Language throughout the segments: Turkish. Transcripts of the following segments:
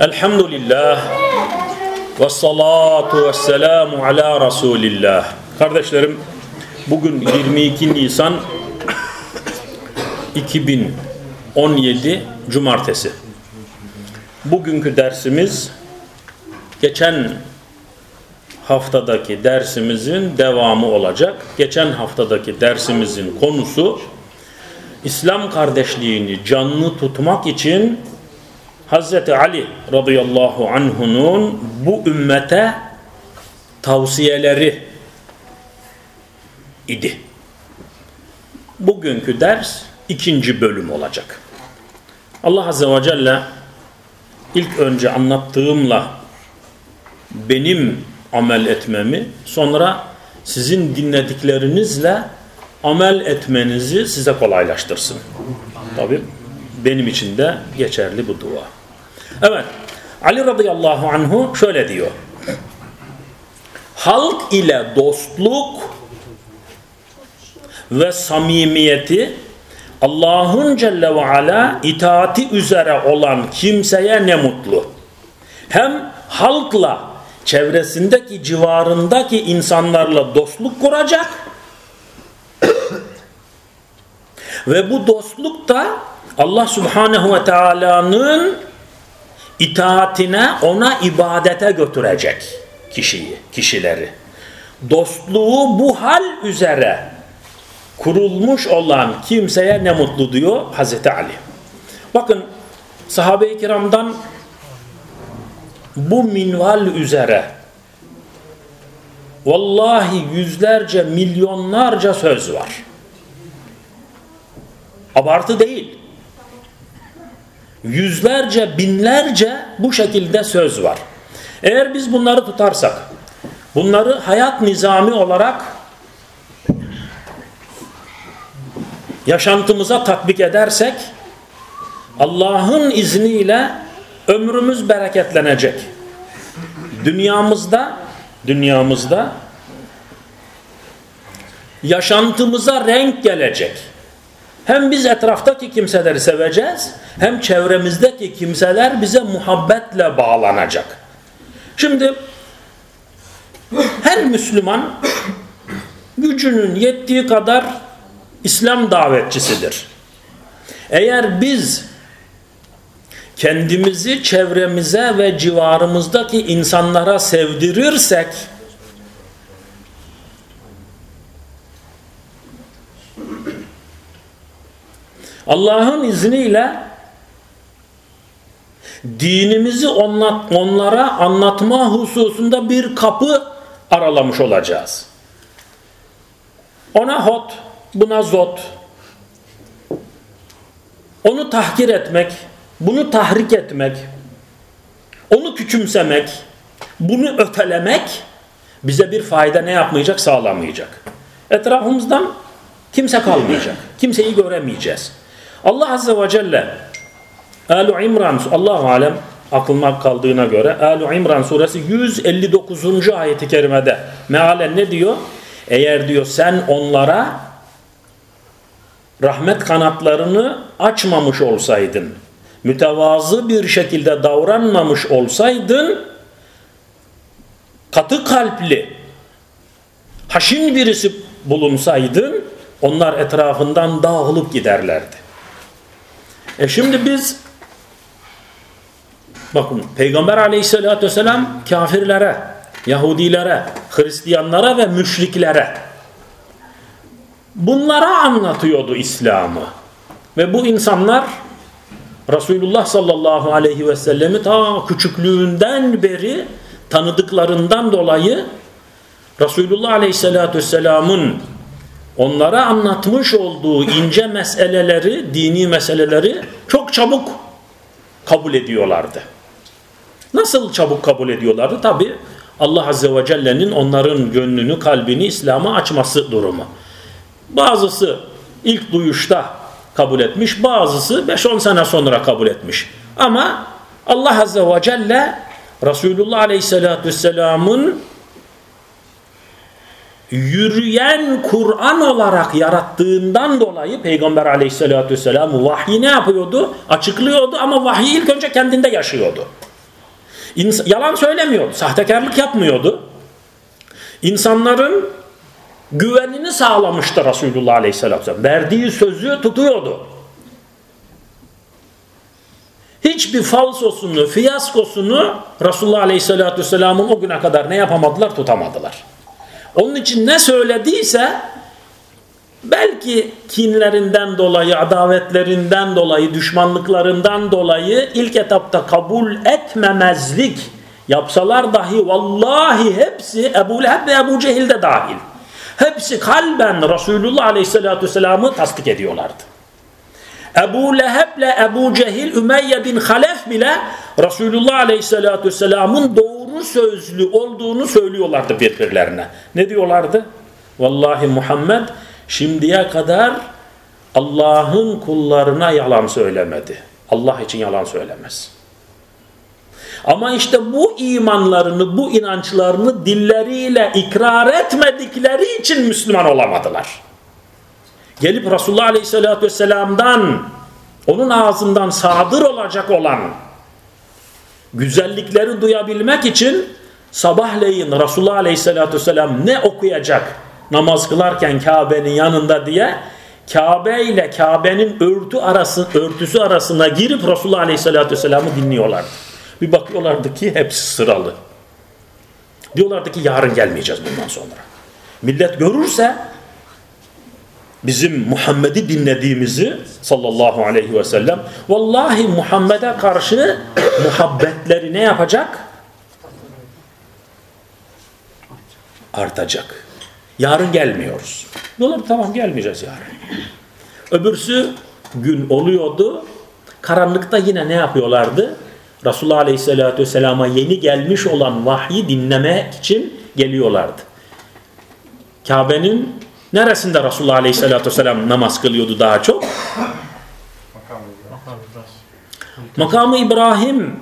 Elhamdülillah ve salatu ve selamu ala Resulillah. Kardeşlerim bugün 22 Nisan 2017 Cumartesi. Bugünkü dersimiz geçen haftadaki dersimizin devamı olacak. Geçen haftadaki dersimizin konusu İslam kardeşliğini canlı tutmak için Hz. Ali radıyallahu anhunun bu ümmete tavsiyeleri idi. Bugünkü ders ikinci bölüm olacak. Allah Azze ve Celle ilk önce anlattığımla benim amel etmemi sonra sizin dinlediklerinizle amel etmenizi size kolaylaştırsın. Tabi benim için de geçerli bu dua. Evet Ali radıyallahu anhu şöyle diyor. Halk ile dostluk ve samimiyeti Allah'ın Celle ve Ala itaati üzere olan kimseye ne mutlu. Hem halkla çevresindeki civarındaki insanlarla dostluk kuracak ve bu dostluk da Allah Subhanahu ve Taala'nın itaatine ona ibadete götürecek kişiyi, kişileri. Dostluğu bu hal üzere kurulmuş olan kimseye ne mutlu diyor Hazreti Ali. Bakın sahabe-i kiramdan bu minval üzere vallahi yüzlerce milyonlarca söz var. Abartı değil. Yüzlerce binlerce bu şekilde söz var. Eğer biz bunları tutarsak bunları hayat nizami olarak yaşantımıza tatbik edersek Allah'ın izniyle ömrümüz bereketlenecek. Dünyamızda dünyamızda yaşantımıza renk gelecek. Hem biz etraftaki kimseleri seveceğiz hem çevremizdeki kimseler bize muhabbetle bağlanacak. Şimdi her Müslüman gücünün yettiği kadar İslam davetçisidir. Eğer biz kendimizi çevremize ve civarımızdaki insanlara sevdirirsek Allah'ın izniyle dinimizi onlara anlatma hususunda bir kapı aralamış olacağız. Ona hot, buna zot. Onu tahkir etmek, bunu tahrik etmek, onu küçümsemek, bunu ötelemek bize bir fayda ne yapmayacak? Sağlamayacak. Etrafımızdan kimse kalmayacak. Kimseyi göremeyeceğiz. Allah Azze ve Celle Alu İmran Allahu alem aklıma kaldığına göre Alu İmran suresi 159. ayeti kerimede mealen ne diyor? Eğer diyor sen onlara rahmet kanatlarını açmamış olsaydın, mütevazı bir şekilde davranmamış olsaydın, katı kalpli, haşin birisi bulunsaydın, onlar etrafından dağılıp giderlerdi. E şimdi biz bakın Peygamber aleyhissalatü vesselam kafirlere, Yahudilere, Hristiyanlara ve müşriklere bunlara anlatıyordu İslam'ı. Ve bu insanlar Resulullah sallallahu aleyhi ve sellemi ta küçüklüğünden beri tanıdıklarından dolayı Resulullah aleyhissalatü vesselamın onlara anlatmış olduğu ince meseleleri, dini meseleleri çok çabuk kabul ediyorlardı. Nasıl çabuk kabul ediyorlardı? Tabi Allah Azze ve Celle'nin onların gönlünü, kalbini İslam'a açması durumu. Bazısı ilk duyuşta kabul etmiş, bazısı 5-10 sene sonra kabul etmiş. Ama Allah Azze ve Celle Resulullah Aleyhisselatü Vesselam'ın yürüyen Kur'an olarak yarattığından dolayı Peygamber aleyhissalatü vesselam vahyi ne yapıyordu? Açıklıyordu ama vahyi ilk önce kendinde yaşıyordu. İns yalan söylemiyordu, sahtekarlık yapmıyordu. İnsanların güvenini sağlamıştı Resulullah aleyhissalatü vesselam. Verdiği sözü tutuyordu. Hiçbir falsosunu, fiyaskosunu Resulullah aleyhissalatü vesselamın o güne kadar ne yapamadılar? Tutamadılar. Onun için ne söylediyse belki kinlerinden dolayı, adavetlerinden dolayı, düşmanlıklarından dolayı ilk etapta kabul etmemezlik yapsalar dahi vallahi hepsi Ebu Leheb ve Ebu Cehil de dahil. Hepsi kalben Resulullah Aleyhisselatü Vesselam'ı tasdik ediyorlardı. Ebu Leheb ile Ebu Cehil, Ümeyye bin Halef bile Resulullah Aleyhisselatü Vesselam'ın doğru sözlü olduğunu söylüyorlardı birbirlerine. Ne diyorlardı? Vallahi Muhammed şimdiye kadar Allah'ın kullarına yalan söylemedi. Allah için yalan söylemez. Ama işte bu imanlarını, bu inançlarını dilleriyle ikrar etmedikleri için Müslüman olamadılar. Gelip Resulullah Aleyhisselatü Vesselam'dan, onun ağzından sadır olacak olan güzellikleri duyabilmek için sabahleyin Resulullah Aleyhisselatü Vesselam ne okuyacak namaz kılarken Kabe'nin yanında diye Kabe ile Kabe'nin örtü arası, örtüsü arasına girip Resulullah Aleyhisselatü Vesselam'ı dinliyorlardı. Bir bakıyorlardı ki hepsi sıralı. Diyorlardı ki yarın gelmeyeceğiz bundan sonra. Millet görürse bizim Muhammed'i dinlediğimizi sallallahu aleyhi ve sellem vallahi Muhammed'e karşı muhabbetleri ne yapacak? Artacak. Yarın gelmiyoruz. Diyorlar tamam gelmeyeceğiz yarın. Öbürsü gün oluyordu. Karanlıkta yine ne yapıyorlardı? Resulullah Aleyhisselatü Vesselam'a yeni gelmiş olan vahyi dinlemek için geliyorlardı. Kabe'nin neresinde Resulullah Aleyhisselatü Vesselam namaz kılıyordu daha çok? Makamı İbrahim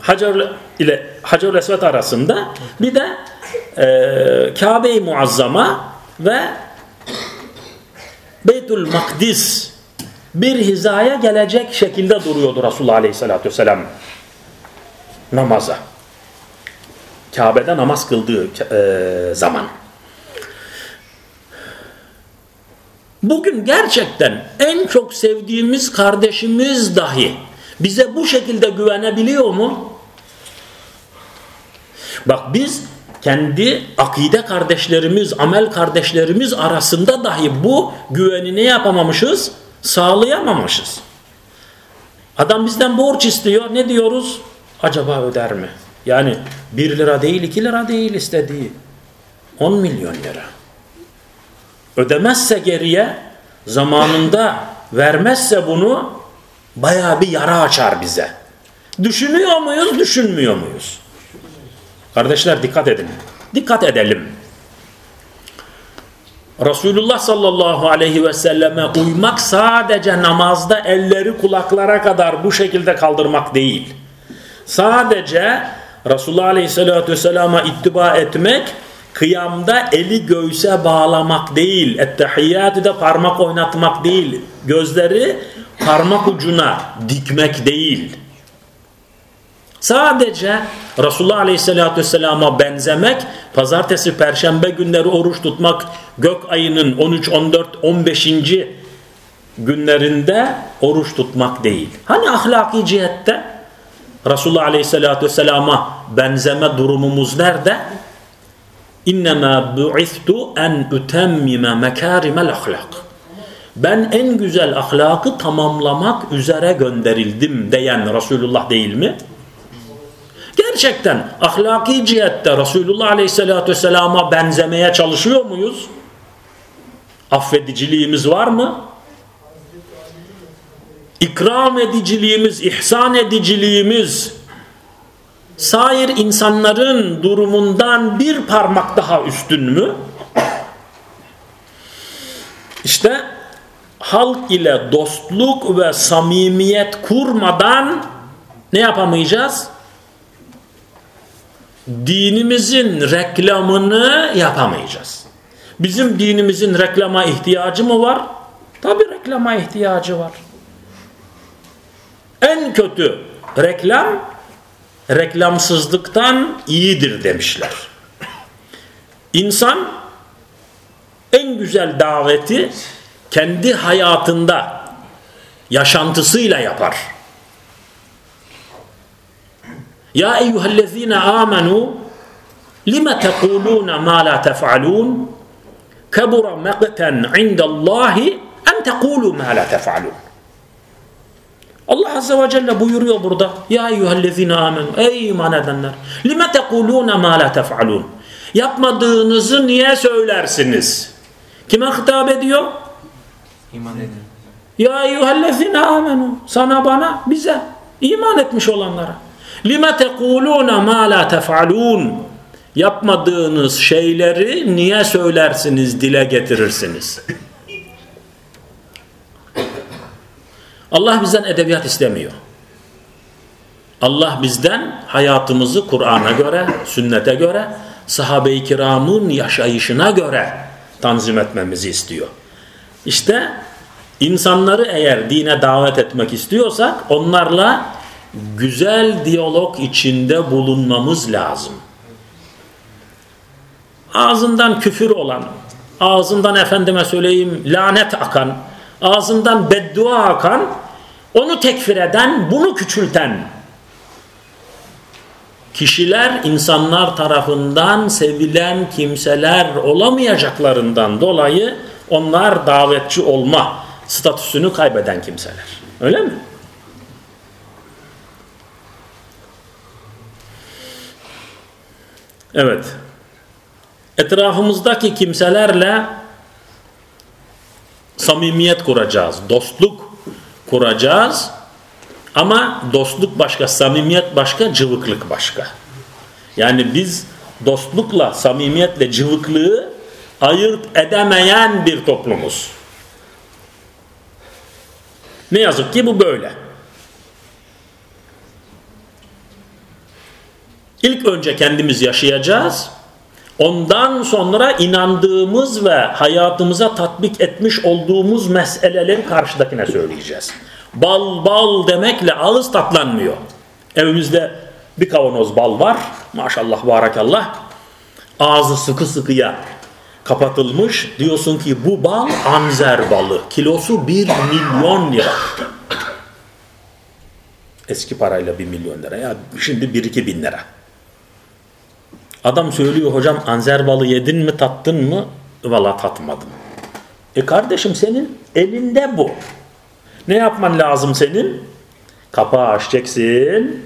Hacer ile Hacer Esvet arasında bir de e, Kabe-i Muazzama ve Beytül Makdis bir hizaya gelecek şekilde duruyordu Resulullah Aleyhisselatü Vesselam namaza. Kabe'de namaz kıldığı e, zaman. Bugün gerçekten en çok sevdiğimiz kardeşimiz dahi bize bu şekilde güvenebiliyor mu? Bak biz kendi akide kardeşlerimiz, amel kardeşlerimiz arasında dahi bu güveni ne yapamamışız? Sağlayamamışız. Adam bizden borç istiyor. Ne diyoruz? Acaba öder mi? Yani 1 lira değil 2 lira değil istediği. 10 milyon lira. Ödemezse geriye zamanında vermezse bunu baya bir yara açar bize. Düşünüyor muyuz, düşünmüyor muyuz? Kardeşler dikkat edin. Dikkat edelim. Resulullah sallallahu aleyhi ve selleme uymak sadece namazda elleri kulaklara kadar bu şekilde kaldırmak değil. Sadece Resulullah aleyhissalatü vesselama ittiba etmek kıyamda eli göğse bağlamak değil. Ettehiyyatü de parmak oynatmak değil. Gözleri parmak ucuna dikmek değil. Sadece Resulullah Aleyhisselatü Vesselam'a benzemek, pazartesi, perşembe günleri oruç tutmak, gök ayının 13, 14, 15. günlerinde oruç tutmak değil. Hani ahlaki cihette Resulullah Aleyhisselatü Vesselam'a benzeme durumumuz nerede? İnnemâ bu'ithtu en ütemmime mekârimel ahlak. Ben en güzel ahlakı tamamlamak üzere gönderildim diyen Resulullah değil mi? Gerçekten ahlaki cihette Resulullah Aleyhisselatü Vesselam'a benzemeye çalışıyor muyuz? Affediciliğimiz var mı? İkram ediciliğimiz, ihsan ediciliğimiz sair insanların durumundan bir parmak daha üstün mü? İşte halk ile dostluk ve samimiyet kurmadan ne yapamayacağız? dinimizin reklamını yapamayacağız. Bizim dinimizin reklama ihtiyacı mı var? Tabi reklama ihtiyacı var. En kötü reklam reklamsızlıktan iyidir demişler. İnsan en güzel daveti kendi hayatında yaşantısıyla yapar. Ya eyyühellezine amenu lime tekulune ma la tef'alun kebura meqten indallahi en tekulu ma la tef'alun Allah Azze ve Celle buyuruyor burada. Ya eyyühellezine amenu. Ey iman edenler. Lime tekulune ma la tef'alun. Yapmadığınızı niye söylersiniz? Kime hitap ediyor? İman edin. Ya eyyühellezine amenu. Sana bana bize. iman etmiş olanlara. Lime tekulune ma la tef'alun. Yapmadığınız şeyleri niye söylersiniz, dile getirirsiniz? Allah bizden edebiyat istemiyor. Allah bizden hayatımızı Kur'an'a göre, sünnete göre, sahabe-i kiramın yaşayışına göre tanzim etmemizi istiyor. İşte insanları eğer dine davet etmek istiyorsak onlarla güzel diyalog içinde bulunmamız lazım. Ağzından küfür olan, ağzından efendime söyleyeyim lanet akan, ağzından beddua akan, onu tekfir eden, bunu küçülten kişiler insanlar tarafından sevilen kimseler olamayacaklarından dolayı onlar davetçi olma statüsünü kaybeden kimseler. Öyle mi? Evet. Etrafımızdaki kimselerle samimiyet kuracağız, dostluk kuracağız. Ama dostluk başka, samimiyet başka, cıvıklık başka. Yani biz dostlukla, samimiyetle cıvıklığı ayırt edemeyen bir toplumuz. Ne yazık ki bu böyle. İlk önce kendimiz yaşayacağız. Ondan sonra inandığımız ve hayatımıza tatbik etmiş olduğumuz meseleleri karşıdakine söyleyeceğiz. Bal bal demekle ağız tatlanmıyor. Evimizde bir kavanoz bal var. Maşallah barakallah. Ağzı sıkı sıkıya kapatılmış. Diyorsun ki bu bal anzer balı. Kilosu bir milyon lira. Eski parayla bir milyon lira. Ya şimdi bir iki bin lira. Adam söylüyor hocam anzer balı yedin mi tattın mı? Valla tatmadım. E kardeşim senin elinde bu. Ne yapman lazım senin? Kapağı açacaksın.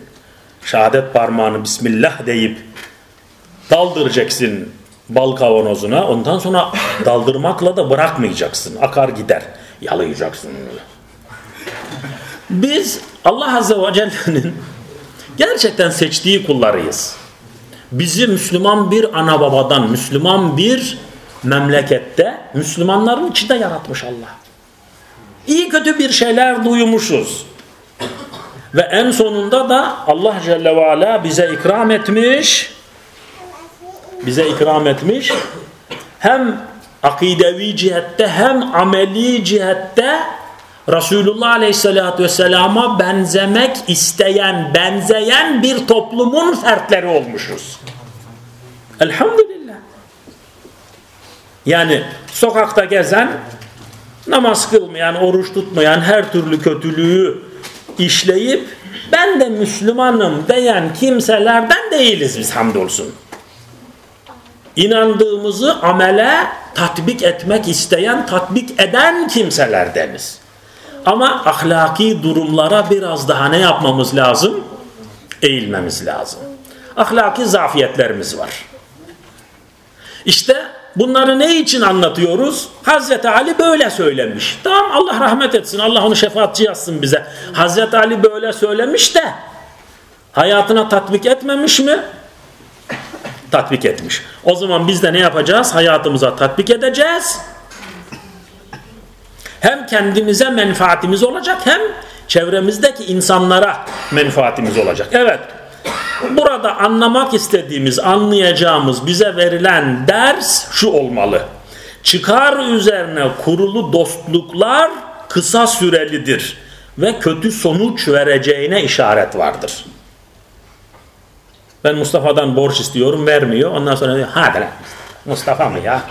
Şehadet parmağını Bismillah deyip daldıracaksın bal kavanozuna. Ondan sonra daldırmakla da bırakmayacaksın. Akar gider. Yalayacaksın. Biz Allah Azze ve Celle'nin gerçekten seçtiği kullarıyız. Bizi Müslüman bir ana babadan, Müslüman bir memlekette, Müslümanların içinde yaratmış Allah. İyi kötü bir şeyler duymuşuz. Ve en sonunda da Allah Celle ve Ala bize ikram etmiş. Bize ikram etmiş. Hem akidevi cihette hem ameli cihette Resulullah Aleyhisselatü Vesselam'a benzemek isteyen, benzeyen bir toplumun fertleri olmuşuz. Elhamdülillah. Yani sokakta gezen, namaz kılmayan, oruç tutmayan, her türlü kötülüğü işleyip ben de Müslümanım diyen kimselerden değiliz biz hamdolsun. İnandığımızı amele tatbik etmek isteyen, tatbik eden kimselerdeniz. Ama ahlaki durumlara biraz daha ne yapmamız lazım? Eğilmemiz lazım. Ahlaki zafiyetlerimiz var. İşte bunları ne için anlatıyoruz? Hazreti Ali böyle söylemiş. Tamam Allah rahmet etsin. Allah onu şefaatçi yazsın bize. Hazreti Ali böyle söylemiş de hayatına tatbik etmemiş mi? Tatbik etmiş. O zaman biz de ne yapacağız? Hayatımıza tatbik edeceğiz hem kendimize menfaatimiz olacak hem çevremizdeki insanlara menfaatimiz olacak. Evet. Burada anlamak istediğimiz, anlayacağımız bize verilen ders şu olmalı. Çıkar üzerine kurulu dostluklar kısa sürelidir ve kötü sonuç vereceğine işaret vardır. Ben Mustafa'dan borç istiyorum vermiyor. Ondan sonra diyor hadi Mustafa mı ya?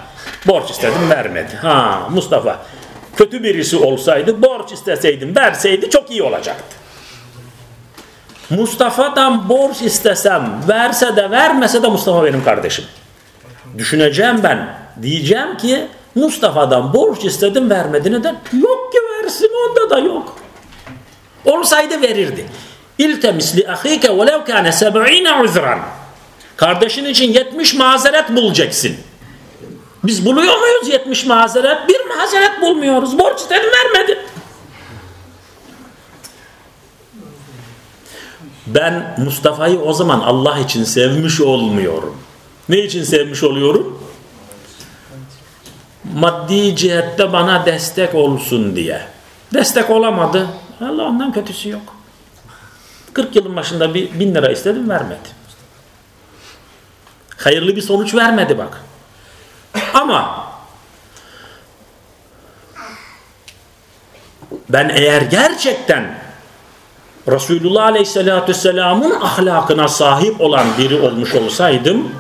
Borç istedim vermedi. Ha Mustafa kötü birisi olsaydı borç isteseydim verseydi çok iyi olacaktı. Mustafa'dan borç istesem verse de vermese de Mustafa benim kardeşim. Düşüneceğim ben. Diyeceğim ki Mustafa'dan borç istedim vermedi. Neden? Yok ki versin onda da yok. Olsaydı verirdi. İltemis li ahike velev kâne seb'ine uzran. Kardeşin için 70 mazeret bulacaksın. Biz buluyor muyuz 70 mazeret? Bir mazeret bulmuyoruz. Borç istedim vermedi. Ben Mustafa'yı o zaman Allah için sevmiş olmuyorum. Ne için sevmiş oluyorum? Maddi cihette bana destek olsun diye. Destek olamadı. Allah ondan kötüsü yok. 40 yılın başında bir bin lira istedim vermedi. Hayırlı bir sonuç vermedi bak. Ama ben eğer gerçekten Resulullah Aleyhisselatü Vesselam'ın ahlakına sahip olan biri olmuş olsaydım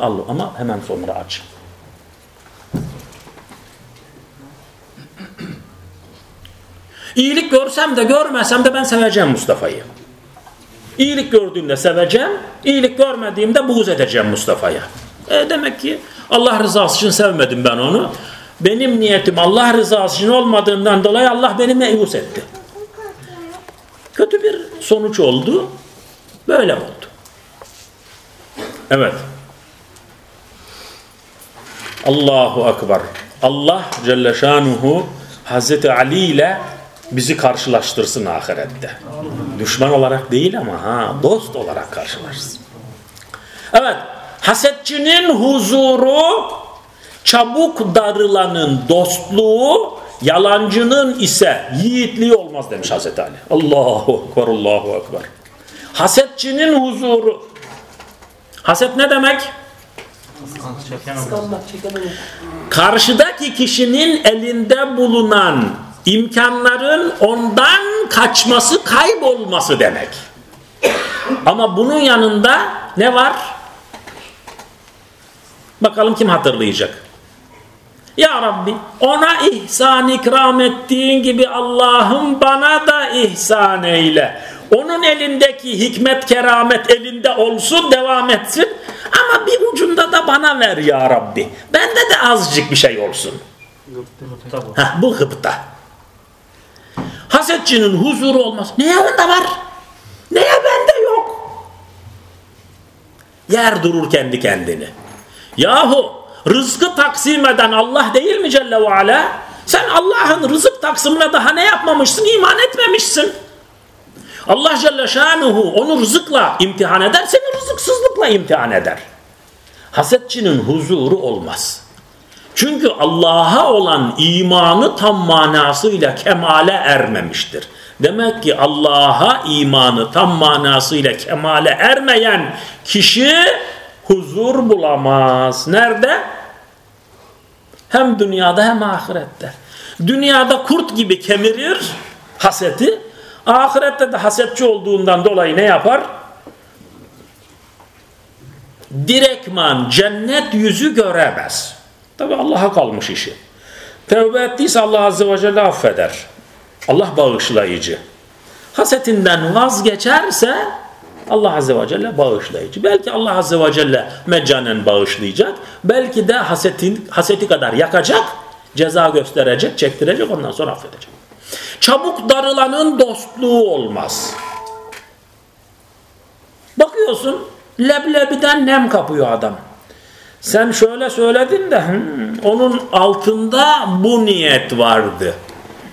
Allah ama hemen sonra aç. İyilik görsem de görmesem de ben seveceğim Mustafa'yı. İyilik gördüğümde seveceğim, iyilik görmediğimde buğz edeceğim Mustafa'ya. E demek ki Allah rızası için sevmedim ben onu. Benim niyetim Allah rızası için olmadığından dolayı Allah beni meyus etti. Kötü bir sonuç oldu. Böyle oldu. Evet. Allahu Akbar. Allah Celle Şanuhu Hazreti Ali ile bizi karşılaştırsın ahirette. Düşman olarak değil ama ha dost olarak karşılaşsın. Evet. Hasetçinin huzuru çabuk darılanın dostluğu yalancının ise yiğitliği olmaz demiş Hazreti Ali. Allahu Ekber, Allahu Ekber. Hasetçinin huzuru. Haset ne demek? Karşıdaki kişinin elinde bulunan imkanların ondan kaçması, kaybolması demek. Ama bunun yanında ne var? Bakalım kim hatırlayacak? Ya Rabbi ona ihsan ikram ettiğin gibi Allah'ım bana da ihsan eyle. Onun elindeki hikmet keramet elinde olsun devam etsin. Ama bir ucunda da bana ver ya Rabbi. Bende de azıcık bir şey olsun. Heh, bu gıpta. Hasetçinin huzuru olmaz. Neye onda var? Neye bende yok? Yer durur kendi kendini. Yahu rızkı taksim eden Allah değil mi Celle ve Ala? Sen Allah'ın rızık taksimine daha ne yapmamışsın? İman etmemişsin. Allah Celle Şanuhu onu rızıkla imtihan eder, seni rızıksızlıkla imtihan eder. Hasetçinin huzuru olmaz. Çünkü Allah'a olan imanı tam manasıyla kemale ermemiştir. Demek ki Allah'a imanı tam manasıyla kemale ermeyen kişi huzur bulamaz. Nerede? Hem dünyada hem ahirette. Dünyada kurt gibi kemirir haseti. Ahirette de hasetçi olduğundan dolayı ne yapar? Direktman cennet yüzü göremez. Tabi Allah'a kalmış işi. Tevbe ettiyse Allah Azze ve Celle affeder. Allah bağışlayıcı. Hasetinden vazgeçerse Allah Azze ve Celle bağışlayıcı. Belki Allah Azze ve Celle meccanen bağışlayacak. Belki de hasetin, haseti kadar yakacak, ceza gösterecek, çektirecek ondan sonra affedecek. Çabuk darılanın dostluğu olmaz. Bakıyorsun leblebiden nem kapıyor adam. Sen şöyle söyledin de onun altında bu niyet vardı.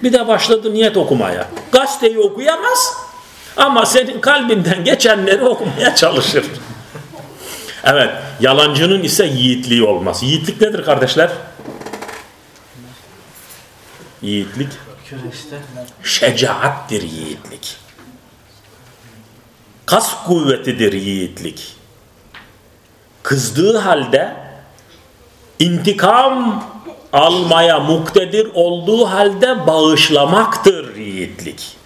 Bir de başladı niyet okumaya. Gazeteyi okuyamaz ama senin kalbinden geçenleri okumaya çalışır. Evet, yalancının ise yiğitliği olmaz. Yiğitlik nedir kardeşler? Yiğitlik şecaattir yiğitlik. Kas kuvvetidir yiğitlik. Kızdığı halde intikam almaya muktedir olduğu halde bağışlamaktır yiğitlik.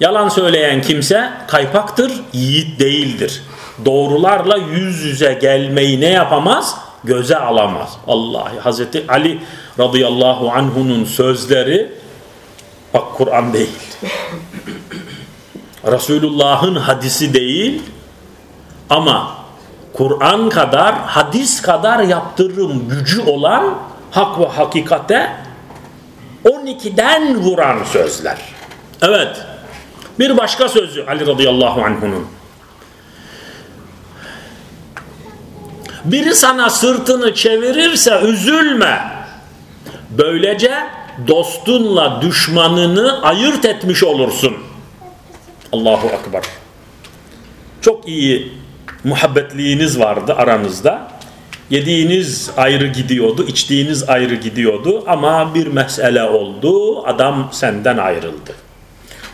Yalan söyleyen kimse kaypaktır, yiğit değildir. Doğrularla yüz yüze gelmeyi ne yapamaz? Göze alamaz. Allah Hazreti Ali radıyallahu anhunun sözleri bak Kur'an değil. Resulullah'ın hadisi değil ama Kur'an kadar, hadis kadar yaptırım gücü olan hak ve hakikate 12'den vuran sözler. Evet. Bir başka sözü Ali radıyallahu anh'unun. Biri sana sırtını çevirirse üzülme. Böylece dostunla düşmanını ayırt etmiş olursun. Allahu Akbar. Çok iyi muhabbetliğiniz vardı aranızda. Yediğiniz ayrı gidiyordu, içtiğiniz ayrı gidiyordu ama bir mesele oldu, adam senden ayrıldı.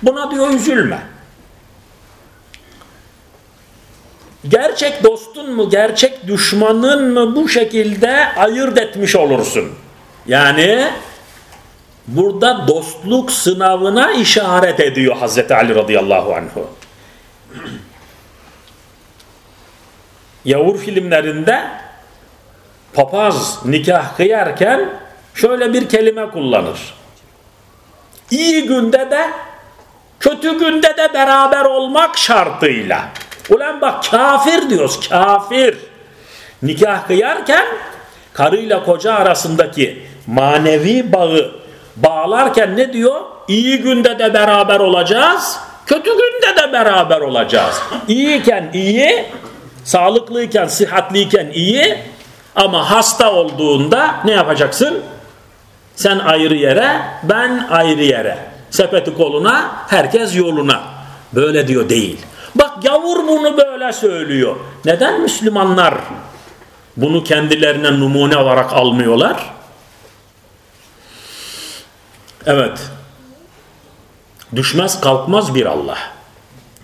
Buna diyor üzülme. Gerçek dostun mu, gerçek düşmanın mı bu şekilde ayırt etmiş olursun. Yani burada dostluk sınavına işaret ediyor Hazreti Ali radıyallahu anhu. Yavur filmlerinde papaz nikah kıyarken şöyle bir kelime kullanır. İyi günde de kötü günde de beraber olmak şartıyla. Ulan bak kafir diyoruz kafir. Nikah kıyarken karıyla koca arasındaki manevi bağı bağlarken ne diyor? İyi günde de beraber olacağız, kötü günde de beraber olacağız. İyiyken iyi, sağlıklıyken, sıhhatliyken iyi ama hasta olduğunda ne yapacaksın? Sen ayrı yere, ben ayrı yere. Sepeti koluna, herkes yoluna. Böyle diyor değil. Bak gavur bunu böyle söylüyor. Neden Müslümanlar bunu kendilerine numune olarak almıyorlar? Evet. Düşmez kalkmaz bir Allah.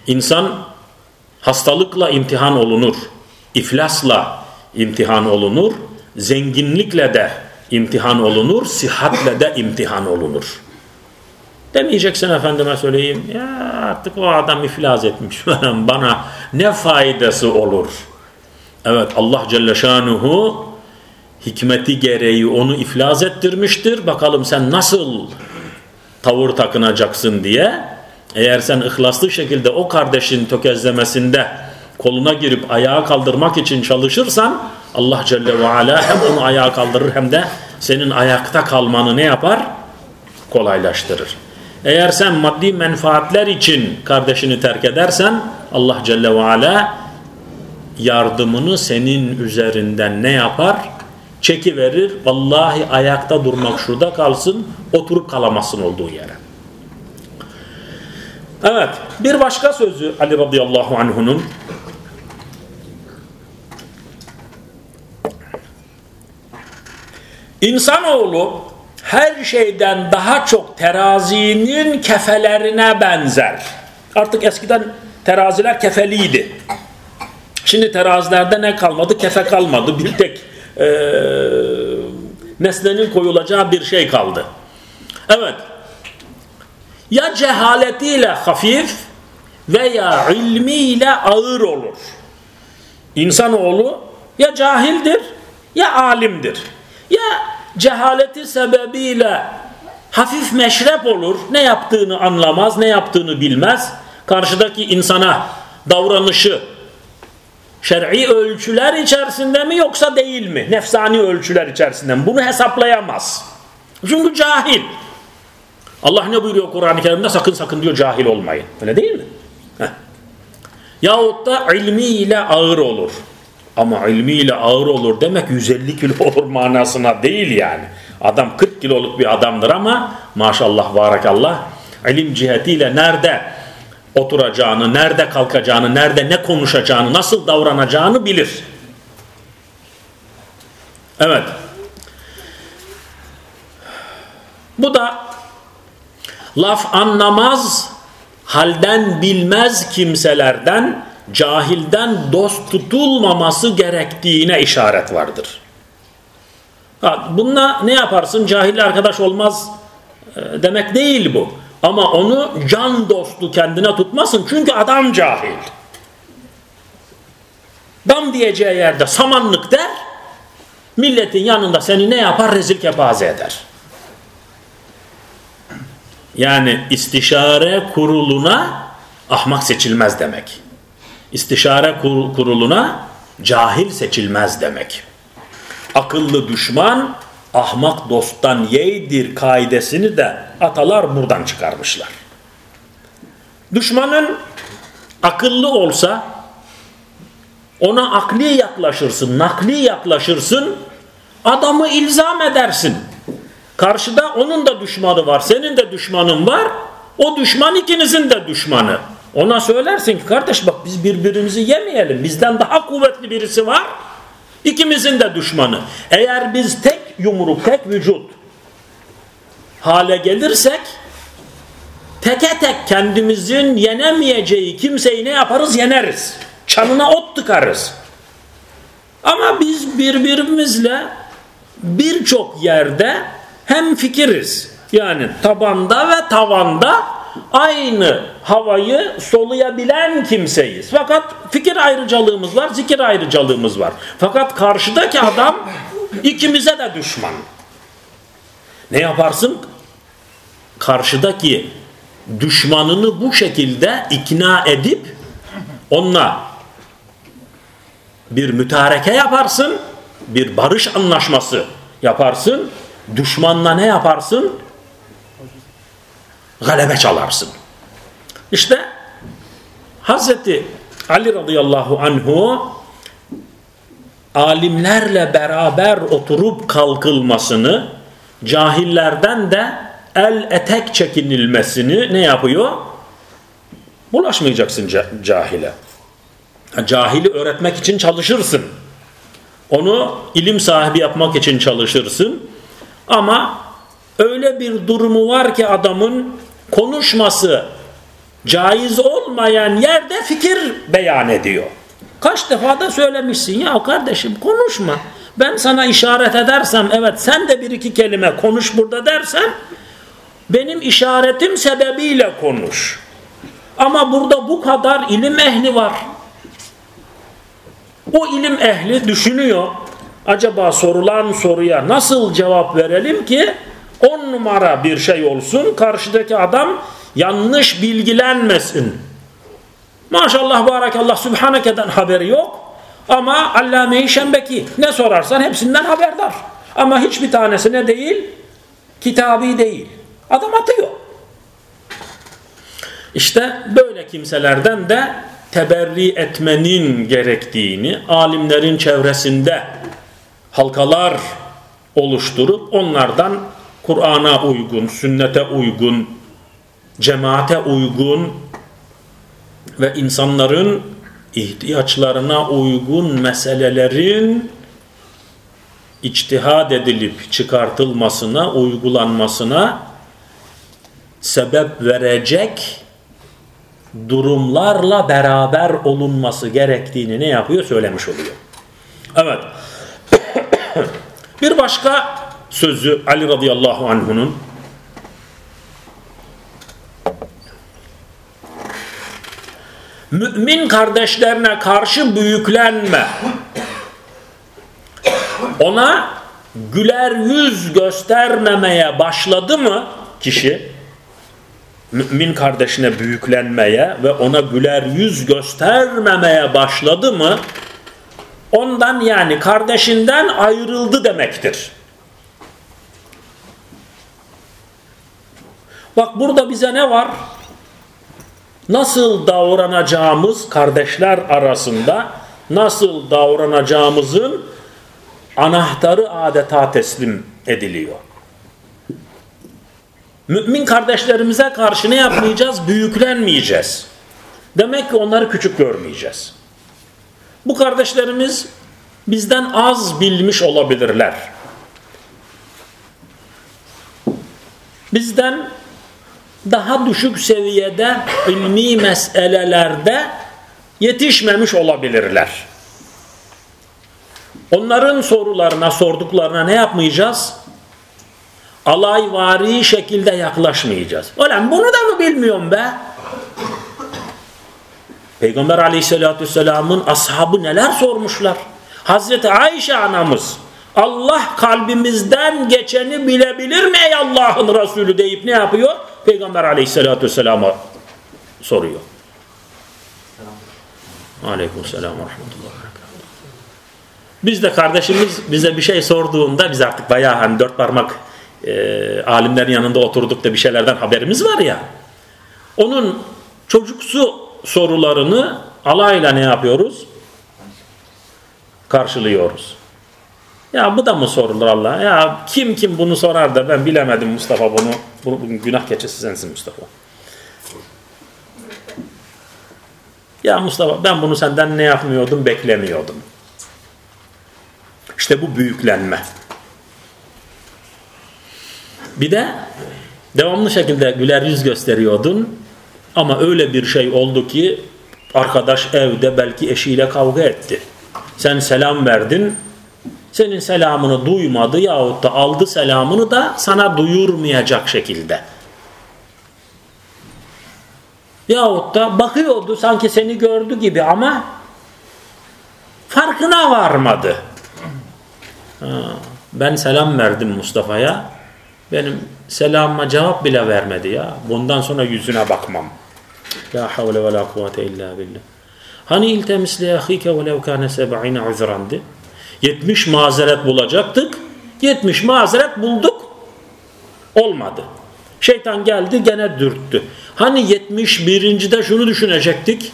İnsan hastalıkla imtihan olunur. iflasla imtihan olunur. Zenginlikle de imtihan olunur. Sihatle de imtihan olunur. Demeyeceksin efendime söyleyeyim. Ya artık o adam iflas etmiş. Bana ne faydası olur? Evet Allah Celle Şanuhu hikmeti gereği onu iflas ettirmiştir. Bakalım sen nasıl tavır takınacaksın diye. Eğer sen ihlaslı şekilde o kardeşin tökezlemesinde koluna girip ayağa kaldırmak için çalışırsan Allah Celle ve Ala hem onu ayağa kaldırır hem de senin ayakta kalmanı ne yapar? Kolaylaştırır. Eğer sen maddi menfaatler için kardeşini terk edersen Allah Celle ve Ala yardımını senin üzerinden ne yapar? Çekiverir. Vallahi ayakta durmak şurada kalsın. Oturup kalamazsın olduğu yere. Evet. Bir başka sözü Ali radıyallahu anh'unun İnsanoğlu her şeyden daha çok terazinin kefelerine benzer. Artık eskiden teraziler kefeliydi. Şimdi terazilerde ne kalmadı? Kefe kalmadı. Bir tek e, nesnenin koyulacağı bir şey kaldı. Evet. Ya cehaletiyle hafif veya ilmiyle ağır olur. İnsanoğlu ya cahildir ya alimdir. Ya cehaleti sebebiyle hafif meşrep olur. Ne yaptığını anlamaz, ne yaptığını bilmez. Karşıdaki insana davranışı şer'i ölçüler içerisinde mi yoksa değil mi? Nefsani ölçüler içerisinde mi? Bunu hesaplayamaz. Çünkü cahil. Allah ne buyuruyor Kur'an-ı Kerim'de? Sakın sakın diyor cahil olmayın. Öyle değil mi? Heh. Yahut da ilmiyle ağır olur. Ama ilmiyle ağır olur demek 150 kilo olur manasına değil yani. Adam 40 kiloluk bir adamdır ama maşallah barakallah ilim cihetiyle nerede oturacağını, nerede kalkacağını, nerede ne konuşacağını, nasıl davranacağını bilir. Evet. Bu da laf anlamaz, halden bilmez kimselerden, cahilden dost tutulmaması gerektiğine işaret vardır. Bununla ne yaparsın? Cahil arkadaş olmaz e, demek değil bu. Ama onu can dostu kendine tutmasın. Çünkü adam cahil. Dam diyeceği yerde samanlık der. Milletin yanında seni ne yapar? Rezil kepaze eder. Yani istişare kuruluna ahmak seçilmez demek. İstişare kuruluna cahil seçilmez demek. Akıllı düşman ahmak dosttan yeğdir kaidesini de atalar buradan çıkarmışlar. Düşmanın akıllı olsa ona akli yaklaşırsın, nakli yaklaşırsın, adamı ilzam edersin. Karşıda onun da düşmanı var, senin de düşmanın var. O düşman ikinizin de düşmanı. Ona söylersin ki kardeş bak biz birbirimizi yemeyelim. Bizden daha kuvvetli birisi var. İkimizin de düşmanı. Eğer biz tek yumruk, tek vücut hale gelirsek teke tek kendimizin yenemeyeceği kimseyi ne yaparız? Yeneriz. Çanına ot tıkarız. Ama biz birbirimizle birçok yerde hem fikiriz. Yani tabanda ve tavanda aynı havayı soluyabilen kimseyiz. Fakat fikir ayrıcalığımız var, zikir ayrıcalığımız var. Fakat karşıdaki adam ikimize de düşman. Ne yaparsın? Karşıdaki düşmanını bu şekilde ikna edip onunla bir mütareke yaparsın, bir barış anlaşması yaparsın, düşmanla ne yaparsın? Galebe çalarsın. İşte Hazreti Ali radıyallahu anhu alimlerle beraber oturup kalkılmasını cahillerden de el etek çekinilmesini ne yapıyor? Bulaşmayacaksın cahile. Cahili öğretmek için çalışırsın. Onu ilim sahibi yapmak için çalışırsın. Ama öyle bir durumu var ki adamın konuşması caiz olmayan yerde fikir beyan ediyor. Kaç defa da söylemişsin ya kardeşim konuşma. Ben sana işaret edersem evet sen de bir iki kelime konuş burada dersen benim işaretim sebebiyle konuş. Ama burada bu kadar ilim ehli var. O ilim ehli düşünüyor. Acaba sorulan soruya nasıl cevap verelim ki on numara bir şey olsun karşıdaki adam yanlış bilgilenmesin. Maşallah barakallah Sübhaneke'den haberi yok ama Allame-i Şembeki ne sorarsan hepsinden haberdar. Ama hiçbir tanesi ne değil? Kitabi değil. Adam atıyor. İşte böyle kimselerden de teberri etmenin gerektiğini alimlerin çevresinde halkalar oluşturup onlardan Kur'an'a uygun, sünnete uygun, cemaate uygun ve insanların ihtiyaçlarına uygun meselelerin içtihad edilip çıkartılmasına, uygulanmasına sebep verecek durumlarla beraber olunması gerektiğini ne yapıyor? Söylemiş oluyor. Evet. Bir başka sözü Ali radıyallahu anh'unun Mümin kardeşlerine karşı büyüklenme. Ona güler yüz göstermemeye başladı mı kişi mümin kardeşine büyüklenmeye ve ona güler yüz göstermemeye başladı mı ondan yani kardeşinden ayrıldı demektir. Bak burada bize ne var? Nasıl davranacağımız kardeşler arasında nasıl davranacağımızın anahtarı adeta teslim ediliyor. Mümin kardeşlerimize karşı ne yapmayacağız? Büyüklenmeyeceğiz. Demek ki onları küçük görmeyeceğiz. Bu kardeşlerimiz bizden az bilmiş olabilirler. bizden daha düşük seviyede ilmi meselelerde yetişmemiş olabilirler. Onların sorularına, sorduklarına ne yapmayacağız? Alayvari şekilde yaklaşmayacağız. Ulan bunu da mı bilmiyorum be? Peygamber aleyhissalatü vesselamın ashabı neler sormuşlar? Hazreti Ayşe anamız Allah kalbimizden geçeni bilebilir mi ey Allah'ın Resulü deyip ne yapıyor? Peygamber aleyhissalatü vesselama soruyor. Aleyküm selam ve rahmetullah. Biz de kardeşimiz bize bir şey sorduğunda biz artık bayağı hani dört parmak e, alimlerin yanında oturduk da bir şeylerden haberimiz var ya. Onun çocuksu sorularını alayla ne yapıyoruz? Karşılıyoruz. Ya bu da mı sorulur Allah? Ya kim kim bunu sorar da ben bilemedim Mustafa bunu. Bu, bugün günah keçesi sensin Mustafa. Ya Mustafa ben bunu senden ne yapmıyordum beklemiyordum. İşte bu büyüklenme. Bir de devamlı şekilde güler yüz gösteriyordun ama öyle bir şey oldu ki arkadaş evde belki eşiyle kavga etti. Sen selam verdin senin selamını duymadı yahut da aldı selamını da sana duyurmayacak şekilde. Yahut da bakıyordu sanki seni gördü gibi ama farkına varmadı. Ben selam verdim Mustafa'ya. Benim selamıma cevap bile vermedi ya. Bundan sonra yüzüne bakmam. La havle ve la kuvvete illa billah. Hani iltemis li ahike ve lev kâne seb'ine uzrandı. 70 mazeret bulacaktık. 70 mazeret bulduk. Olmadı. Şeytan geldi gene dürttü. Hani 71. de şunu düşünecektik.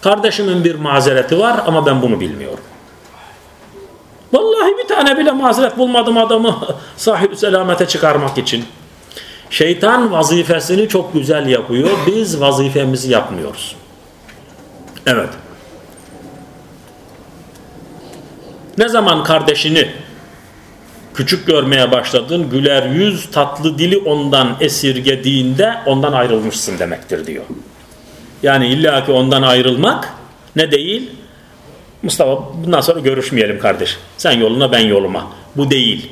Kardeşimin bir mazereti var ama ben bunu bilmiyorum. Vallahi bir tane bile mazeret bulmadım adamı sahip selamete çıkarmak için. Şeytan vazifesini çok güzel yapıyor. Biz vazifemizi yapmıyoruz. Evet. Ne zaman kardeşini küçük görmeye başladın, güler yüz, tatlı dili ondan esirgediğinde ondan ayrılmışsın demektir diyor. Yani illaki ondan ayrılmak ne değil? Mustafa bundan sonra görüşmeyelim kardeş. Sen yoluna ben yoluma. Bu değil.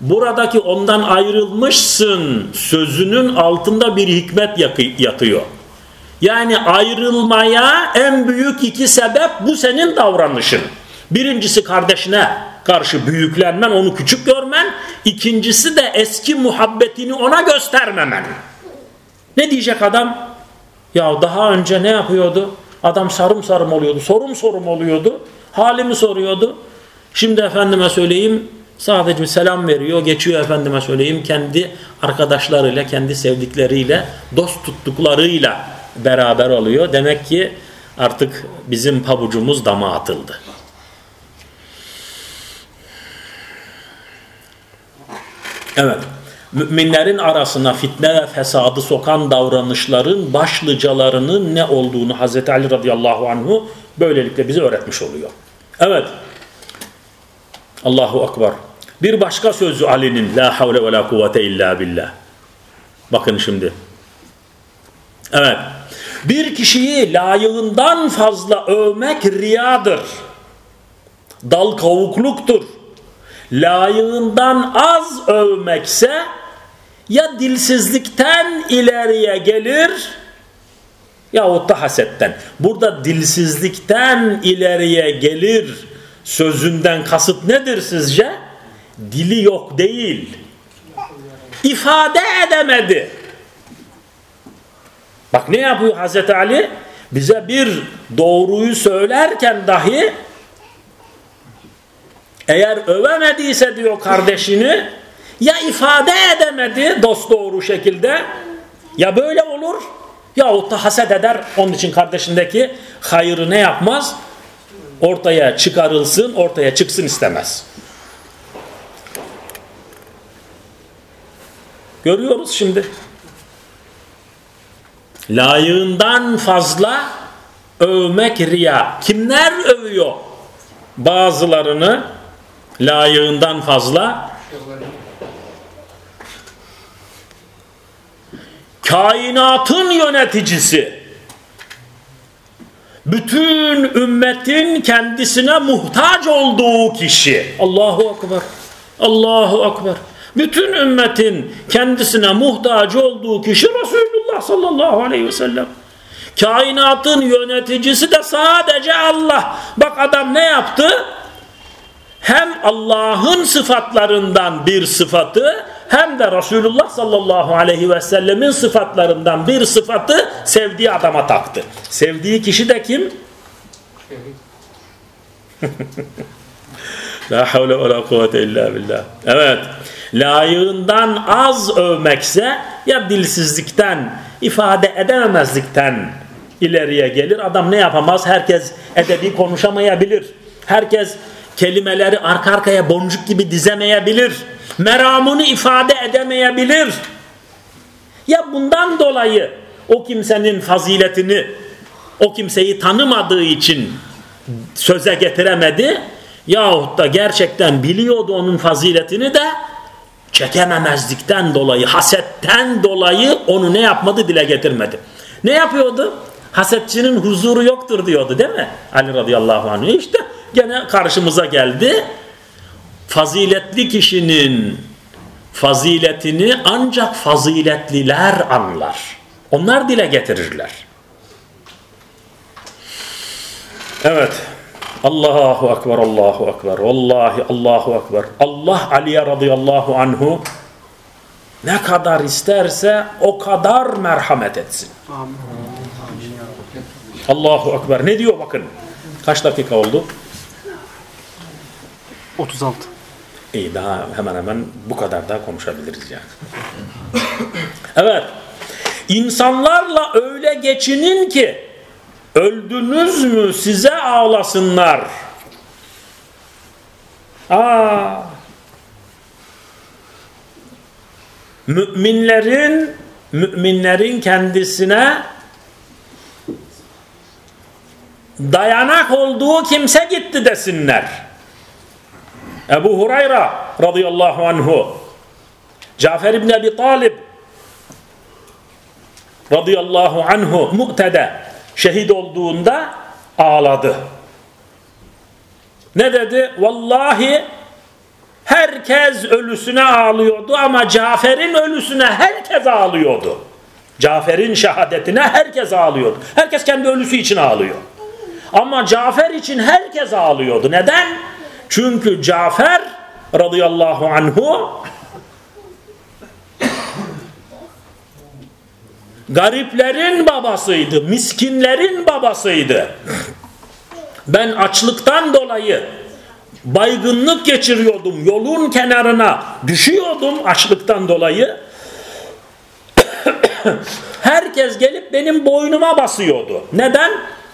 Buradaki ondan ayrılmışsın sözünün altında bir hikmet yatıyor. Yani ayrılmaya en büyük iki sebep bu senin davranışın. Birincisi kardeşine karşı büyüklenmen, onu küçük görmen. İkincisi de eski muhabbetini ona göstermemen. Ne diyecek adam? Ya daha önce ne yapıyordu? Adam sarım sarım oluyordu, sorum sorum oluyordu. Halimi soruyordu. Şimdi efendime söyleyeyim sadece selam veriyor, geçiyor efendime söyleyeyim kendi arkadaşlarıyla, kendi sevdikleriyle, dost tuttuklarıyla beraber oluyor. Demek ki artık bizim pabucumuz dama atıldı. Evet. Müminlerin arasına fitne ve fesadı sokan davranışların başlıcalarının ne olduğunu Hz. Ali radıyallahu anhu böylelikle bize öğretmiş oluyor. Evet. Allahu akbar. Bir başka sözü Ali'nin la havle ve la kuvvete illa billah. Bakın şimdi. Evet. Bir kişiyi layığından fazla övmek riyadır. Dal kavukluktur layığından az övmekse ya dilsizlikten ileriye gelir yahut da hasetten. Burada dilsizlikten ileriye gelir sözünden kasıt nedir sizce? Dili yok değil. İfade edemedi. Bak ne yapıyor Hazreti Ali? Bize bir doğruyu söylerken dahi eğer övemediyse diyor kardeşini ya ifade edemedi dost doğru şekilde ya böyle olur yahut da haset eder onun için kardeşindeki hayrı ne yapmaz? Ortaya çıkarılsın, ortaya çıksın istemez. Görüyoruz şimdi. Layığından fazla övmek riya. Kimler övüyor? Bazılarını layığından fazla kainatın yöneticisi, bütün ümmetin kendisine muhtaç olduğu kişi. Allahu Akbar. Allahu Akbar. Bütün ümmetin kendisine muhtaç olduğu kişi Resulullah sallallahu aleyhi ve sellem. Kainatın yöneticisi de sadece Allah. Bak adam ne yaptı? Hem Allah'ın sıfatlarından bir sıfatı hem de Resulullah sallallahu aleyhi ve sellemin sıfatlarından bir sıfatı sevdiği adama taktı. Sevdiği kişi de kim? La havle ve la kuvvete illa billah. Evet. Layığından az övmekse ya dilsizlikten, ifade edememezlikten ileriye gelir. Adam ne yapamaz? Herkes edebi konuşamayabilir. Herkes kelimeleri arka arkaya boncuk gibi dizemeyebilir. Meramını ifade edemeyebilir. Ya bundan dolayı o kimsenin faziletini o kimseyi tanımadığı için söze getiremedi yahut da gerçekten biliyordu onun faziletini de çekememezlikten dolayı, hasetten dolayı onu ne yapmadı dile getirmedi. Ne yapıyordu? Hasetçinin huzuru yoktur diyordu değil mi? Ali radıyallahu anh. İşte gene karşımıza geldi. Faziletli kişinin faziletini ancak faziletliler anlar. Onlar dile getirirler. Evet. Allahu Ekber, Allahu Ekber. Vallahi Allahu Ekber. Allah Ali'ye radıyallahu anhu ne kadar isterse o kadar merhamet etsin. Allahu Ekber. Ne diyor bakın. Kaç dakika oldu? 36. İyi daha hemen hemen bu kadar daha konuşabiliriz yani. Evet. İnsanlarla öyle geçinin ki öldünüz mü size ağlasınlar. Aa. Müminlerin müminlerin kendisine dayanak olduğu kimse gitti desinler. Ebu Hurayra radıyallahu anhu Cafer İbni Ebi Talib radıyallahu anhu mu'tede şehit olduğunda ağladı. Ne dedi? Vallahi herkes ölüsüne ağlıyordu ama Cafer'in ölüsüne herkes ağlıyordu. Cafer'in şehadetine herkes ağlıyordu. Herkes kendi ölüsü için ağlıyor. Ama Cafer için herkes ağlıyordu. Neden? Çünkü Cafer radıyallahu anhu gariplerin babasıydı, miskinlerin babasıydı. Ben açlıktan dolayı baygınlık geçiriyordum, yolun kenarına düşüyordum açlıktan dolayı. Herkes gelip benim boynuma basıyordu. Neden?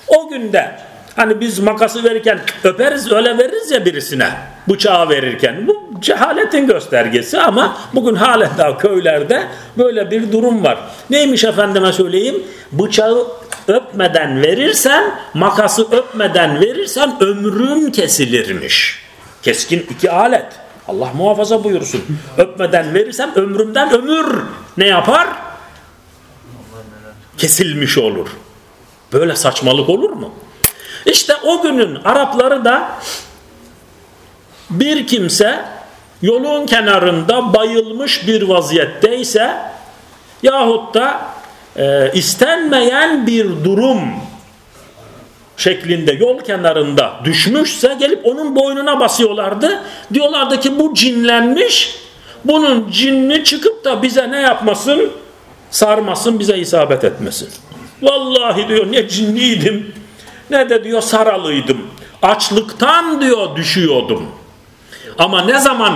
O günde Hani biz makası verirken öperiz öyle veririz ya birisine bıçağı verirken. Bu cehaletin göstergesi ama bugün halen daha köylerde böyle bir durum var. Neymiş efendime söyleyeyim? Bıçağı öpmeden verirsen, makası öpmeden verirsen ömrüm kesilirmiş. Keskin iki alet. Allah muhafaza buyursun. Öpmeden verirsem ömrümden ömür ne yapar? Kesilmiş olur. Böyle saçmalık olur mu? İşte o günün Arapları da bir kimse yolun kenarında bayılmış bir vaziyetteyse yahut da e, istenmeyen bir durum şeklinde yol kenarında düşmüşse gelip onun boynuna basıyorlardı. Diyorlardı ki bu cinlenmiş. Bunun cinni çıkıp da bize ne yapmasın? Sarmasın, bize isabet etmesin. Vallahi diyor ne cinliydim ne de diyor saralıydım. Açlıktan diyor düşüyordum. Ama ne zaman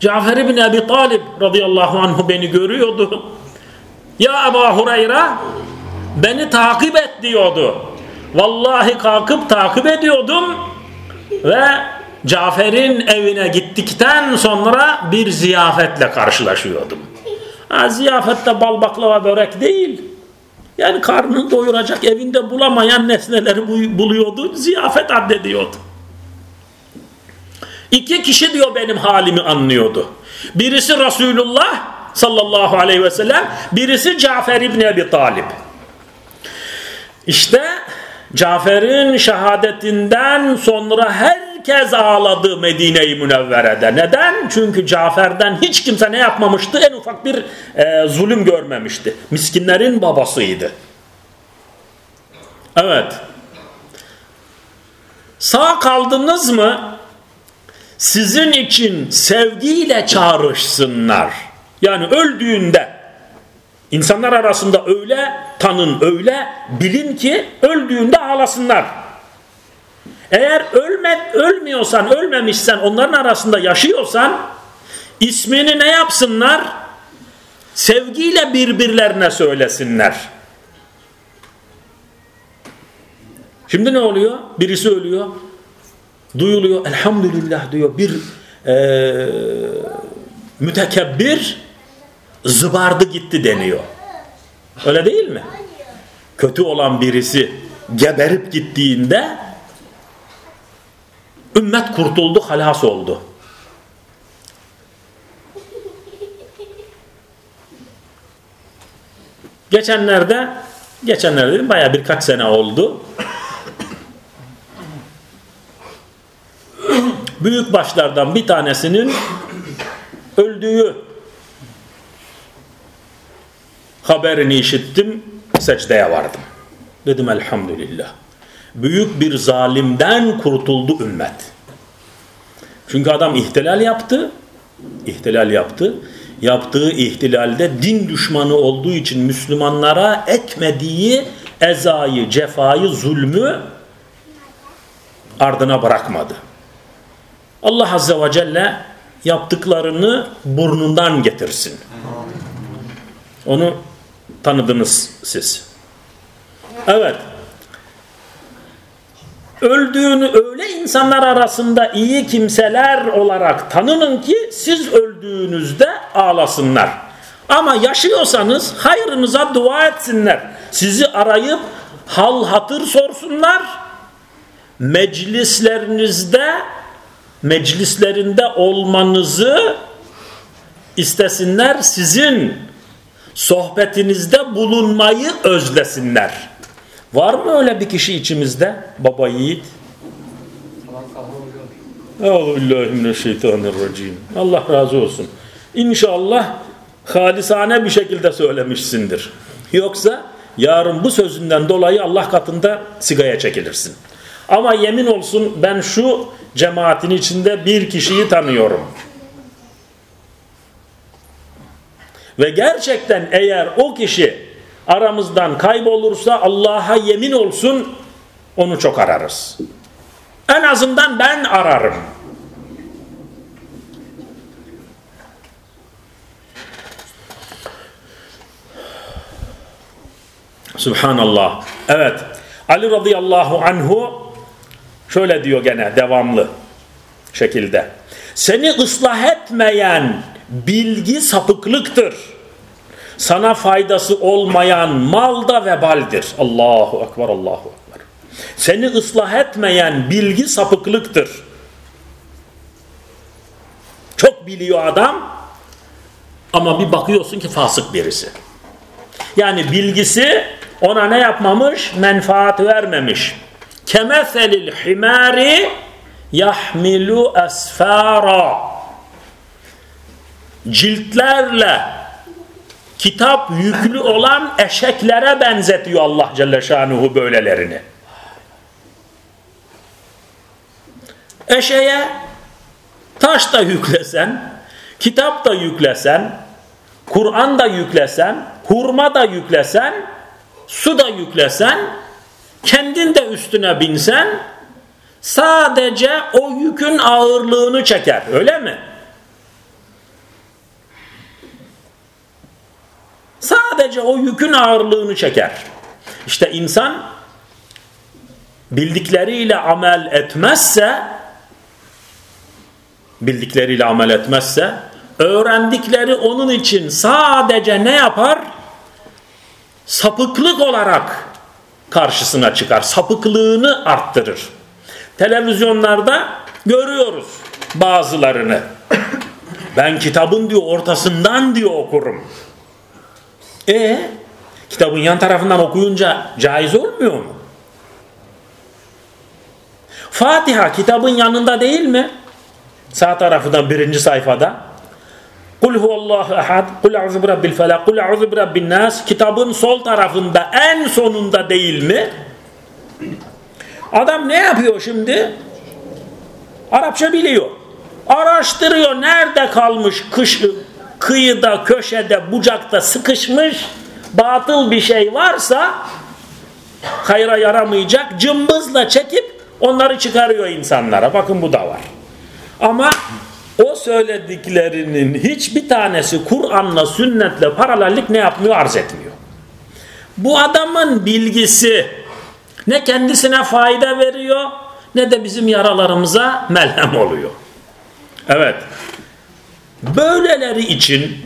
Cafer ibn Ebi Talib radıyallahu anhu beni görüyordu. Ya Ebu Hureyre beni takip et diyordu. Vallahi kalkıp takip ediyordum ve Cafer'in evine gittikten sonra bir ziyafetle karşılaşıyordum. Ha, ziyafette bal baklava börek değil. Yani karnını doyuracak evinde bulamayan nesneleri buluyordu. Ziyafet addediyordu. İki kişi diyor benim halimi anlıyordu. Birisi Resulullah sallallahu aleyhi ve sellem, birisi Cafer İbni Ebi Talib. İşte Cafer'in şehadetinden sonra herkes ağladı Medine-i Münevvere'de. Neden? Çünkü Cafer'den hiç kimse ne yapmamıştı? En ufak bir e, zulüm görmemişti. Miskinlerin babasıydı. Evet. Sağ kaldınız mı? Sizin için sevgiyle çağrışsınlar. Yani öldüğünde insanlar arasında öyle tanın, öyle bilin ki öldüğünde ağlasınlar. Eğer ölme, ölmüyorsan, ölmemişsen, onların arasında yaşıyorsan ismini ne yapsınlar? Sevgiyle birbirlerine söylesinler. Şimdi ne oluyor? Birisi ölüyor. Duyuluyor. Elhamdülillah diyor. Bir e, mütekebbir zıbardı gitti deniyor. Öyle değil mi? Kötü olan birisi geberip gittiğinde ümmet kurtuldu, halas oldu. Geçenlerde, geçenlerde dedim baya birkaç sene oldu. Büyük başlardan bir tanesinin öldüğü haberini işittim, secdeye vardım. Dedim elhamdülillah. Büyük bir zalimden kurtuldu ümmet. Çünkü adam ihtilal yaptı. İhtilal yaptı. Yaptığı ihtilalde din düşmanı olduğu için Müslümanlara etmediği ezayı, cefayı, zulmü ardına bırakmadı. Allah Azze ve Celle yaptıklarını burnundan getirsin. Onu tanıdınız siz. Evet. Öldüğünü öyle insanlar arasında iyi kimseler olarak tanının ki siz öldüğünüzde ağlasınlar. Ama yaşıyorsanız hayrınıza dua etsinler. Sizi arayıp hal hatır sorsunlar. Meclislerinizde meclislerinde olmanızı istesinler. Sizin sohbetinizde bulunmayı özlesinler. Var mı öyle bir kişi içimizde? Baba yiğit. Euzubillahimineşşeytanirracim. Allah razı olsun. İnşallah halisane bir şekilde söylemişsindir. Yoksa yarın bu sözünden dolayı Allah katında sigaya çekilirsin. Ama yemin olsun ben şu cemaatin içinde bir kişiyi tanıyorum. Ve gerçekten eğer o kişi aramızdan kaybolursa Allah'a yemin olsun onu çok ararız. En azından ben ararım. Subhanallah. Evet. Ali radıyallahu anhu şöyle diyor gene devamlı şekilde. Seni ıslah etmeyen bilgi sapıklıktır. Sana faydası olmayan mal da vebaldir. Allahu Ekber, Allahu Ekber. Seni ıslah etmeyen bilgi sapıklıktır. Çok biliyor adam ama bir bakıyorsun ki fasık birisi. Yani bilgisi ona ne yapmamış? Menfaat vermemiş. Kemeselil himari yahmilu esfara ciltlerle kitap yüklü olan eşeklere benzetiyor Allah Celle Şanuhu böylelerini. Eşeğe taş da yüklesen, kitap da yüklesen, Kur'an da yüklesen, hurma da yüklesen, su da yüklesen, kendin de üstüne binsen, sadece o yükün ağırlığını çeker. Öyle mi? Sadece o yükün ağırlığını çeker. İşte insan bildikleriyle amel etmezse bildikleriyle amel etmezse öğrendikleri onun için sadece ne yapar? Sapıklık olarak karşısına çıkar. Sapıklığını arttırır. Televizyonlarda görüyoruz. bazılarını. Ben kitabın diyor ortasından diyor okurum. E kitabın yan tarafından okuyunca caiz olmuyor mu? Fatiha kitabın yanında değil mi? Sağ tarafından birinci sayfada. Kul huvallahu ahad, kul a'udhu birabbil felak, kul a'udhu birabbin nas. Kitabın sol tarafında en sonunda değil mi? Adam ne yapıyor şimdi? Arapça biliyor. Araştırıyor nerede kalmış kış, kıyıda, köşede, bucakta sıkışmış batıl bir şey varsa hayra yaramayacak cımbızla çekip onları çıkarıyor insanlara. Bakın bu da var. Ama o söylediklerinin hiçbir tanesi Kur'an'la sünnetle paralellik ne yapmıyor arz etmiyor. Bu adamın bilgisi ne kendisine fayda veriyor ne de bizim yaralarımıza melhem oluyor. Evet. Böyleleri için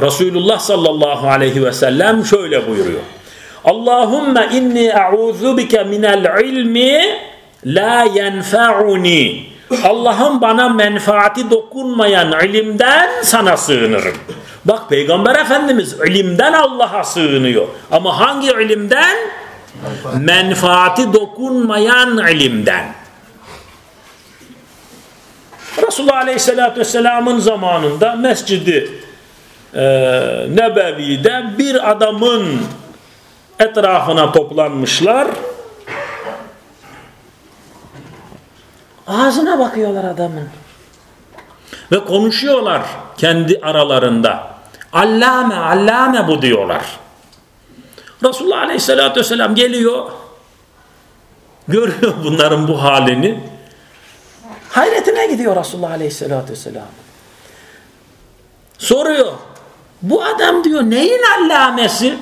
Resulullah sallallahu aleyhi ve sellem şöyle buyuruyor. Allahümme inni a'udhu bike minel ilmi la yenfa'uni. Allah'ım bana menfaati dokunmayan ilimden sana sığınırım. Bak Peygamber Efendimiz ilimden Allah'a sığınıyor. Ama hangi ilimden? Menfaati dokunmayan ilimden. Resulullah Aleyhisselatü Vesselam'ın zamanında Mescidi e, Nebevi'de bir adamın etrafına toplanmışlar. Ağzına bakıyorlar adamın. Ve konuşuyorlar kendi aralarında. Allame, allame bu diyorlar. Resulullah Aleyhisselatü Vesselam geliyor. Görüyor bunların bu halini. Hayretine gidiyor Resulullah Aleyhisselatü Vesselam. Soruyor. Bu adam diyor neyin allamesi?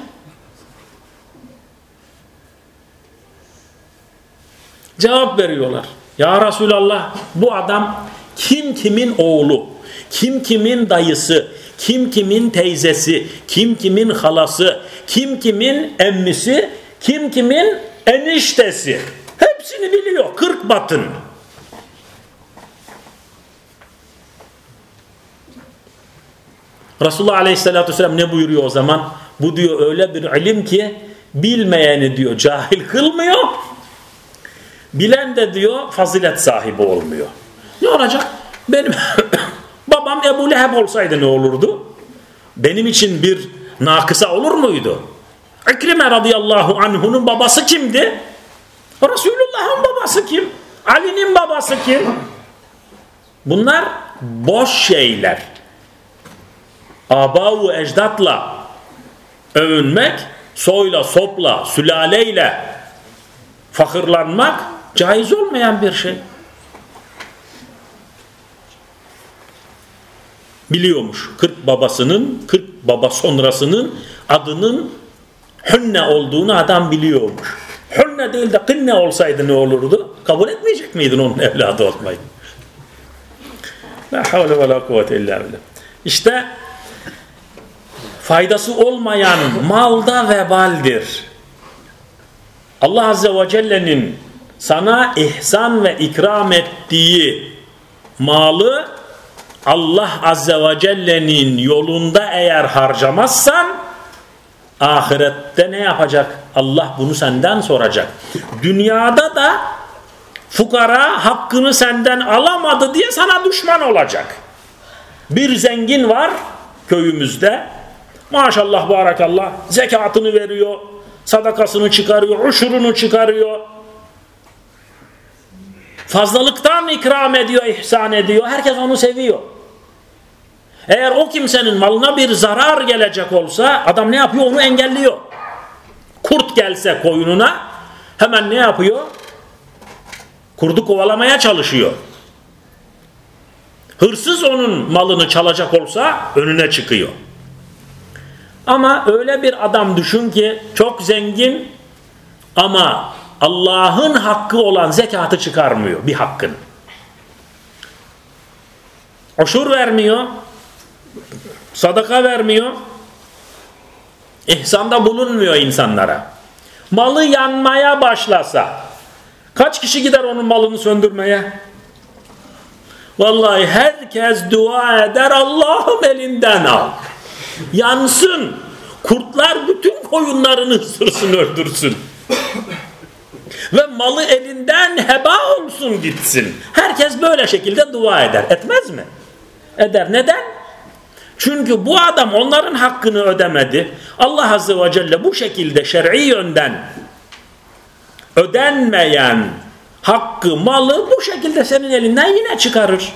Cevap veriyorlar. Ya Resulallah bu adam kim kimin oğlu, kim kimin dayısı, kim kimin teyzesi, kim kimin halası, kim kimin emmisi, kim kimin eniştesi. Hepsini biliyor. Kırk batın. Resulullah Aleyhisselatü Vesselam ne buyuruyor o zaman? Bu diyor öyle bir ilim ki bilmeyeni diyor cahil kılmıyor. Bilen de diyor fazilet sahibi olmuyor. Ne olacak? Benim babam Ebu Leheb olsaydı ne olurdu? Benim için bir nakısa olur muydu? İkrime radıyallahu anhunun babası kimdi? Resulullah'ın babası kim? Ali'nin babası kim? Bunlar boş şeyler. Abavu ecdatla övünmek, soyla, sopla, sülaleyle fakırlanmak caiz olmayan bir şey. Biliyormuş 40 babasının, 40 baba sonrasının adının Hünne olduğunu adam biliyormuş. Hünne değil de Kınne olsaydı ne olurdu? Kabul etmeyecek miydin onun evladı olmayı? La havle ve la kuvvete illa billah. İşte faydası olmayan malda vebaldir. Allah Azze ve Celle'nin sana ihsan ve ikram ettiği malı Allah Azze ve Celle'nin yolunda eğer harcamazsan ahirette ne yapacak? Allah bunu senden soracak. Dünyada da fukara hakkını senden alamadı diye sana düşman olacak. Bir zengin var köyümüzde. Maşallah barakallah zekatını veriyor, sadakasını çıkarıyor, uşurunu çıkarıyor. Fazlalıktan ikram ediyor, ihsan ediyor. Herkes onu seviyor. Eğer o kimsenin malına bir zarar gelecek olsa adam ne yapıyor? Onu engelliyor. Kurt gelse koyununa hemen ne yapıyor? Kurdu kovalamaya çalışıyor. Hırsız onun malını çalacak olsa önüne çıkıyor. Ama öyle bir adam düşün ki çok zengin ama Allah'ın hakkı olan zekatı çıkarmıyor bir hakkın. Oşur vermiyor, sadaka vermiyor, ihsanda bulunmuyor insanlara. Malı yanmaya başlasa, kaç kişi gider onun malını söndürmeye? Vallahi herkes dua eder Allah'ım elinden al. Yansın. Kurtlar bütün koyunlarını ısırsın öldürsün. Ve malı elinden heba olsun gitsin. Herkes böyle şekilde dua eder. Etmez mi? Eder. Neden? Çünkü bu adam onların hakkını ödemedi. Allah Azze ve Celle bu şekilde şer'i yönden ödenmeyen hakkı, malı bu şekilde senin elinden yine çıkarır.